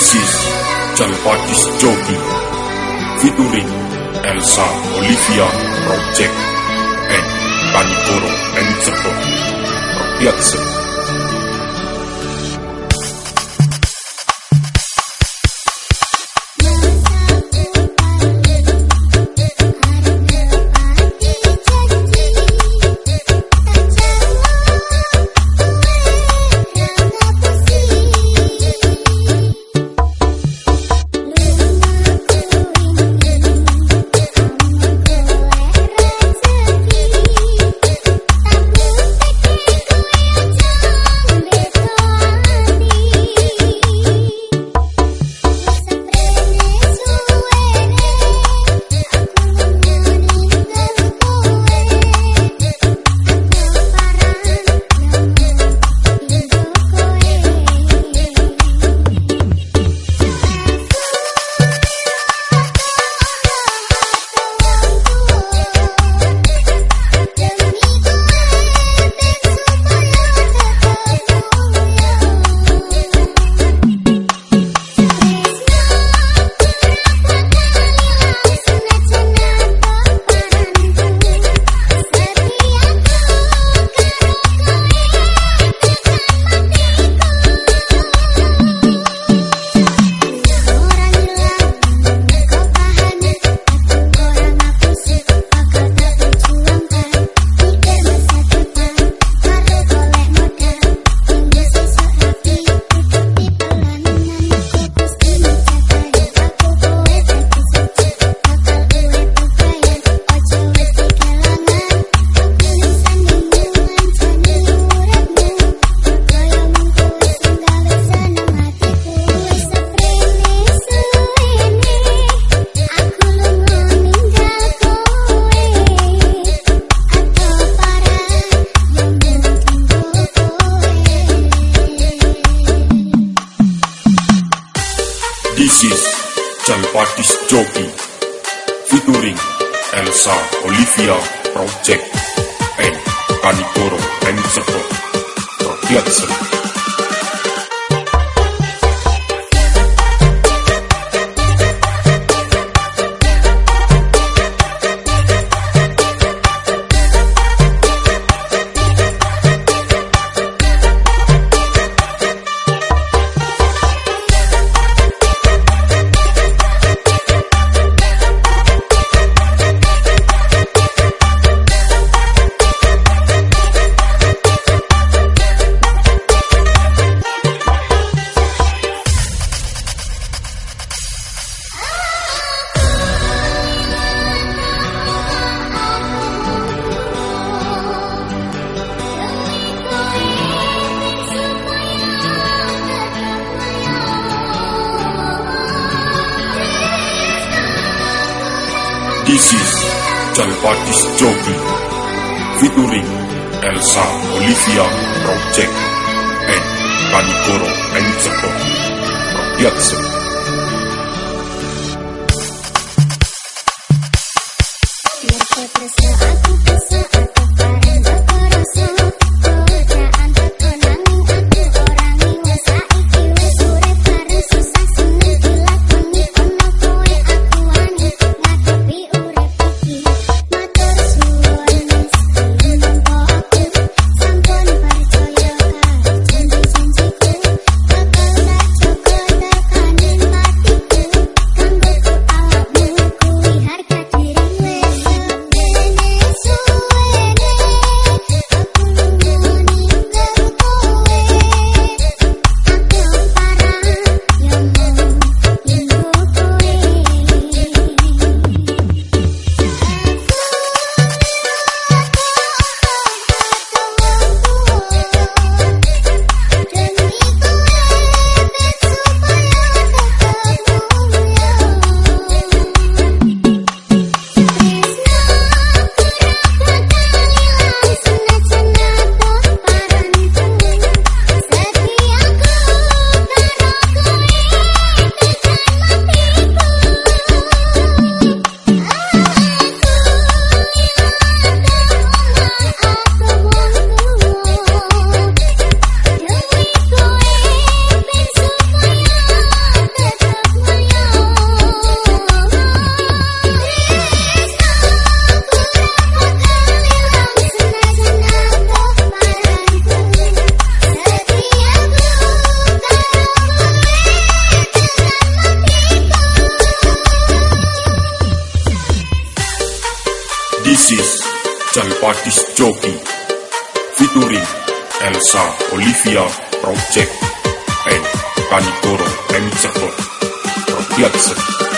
This is Jalpatis Jogi featuring Elsa Olivia Project and Kanikoro and Cepot featuring Elsa Olivia Project and Kanikoro and Sepot Rakyat This is Jalpatis Jogi featuring Elsa Olivia Project and Kanikoro Cepot Rakyat Jalpadis Joki featuring Elsa Olivia Project and Kanigoro Remixer Production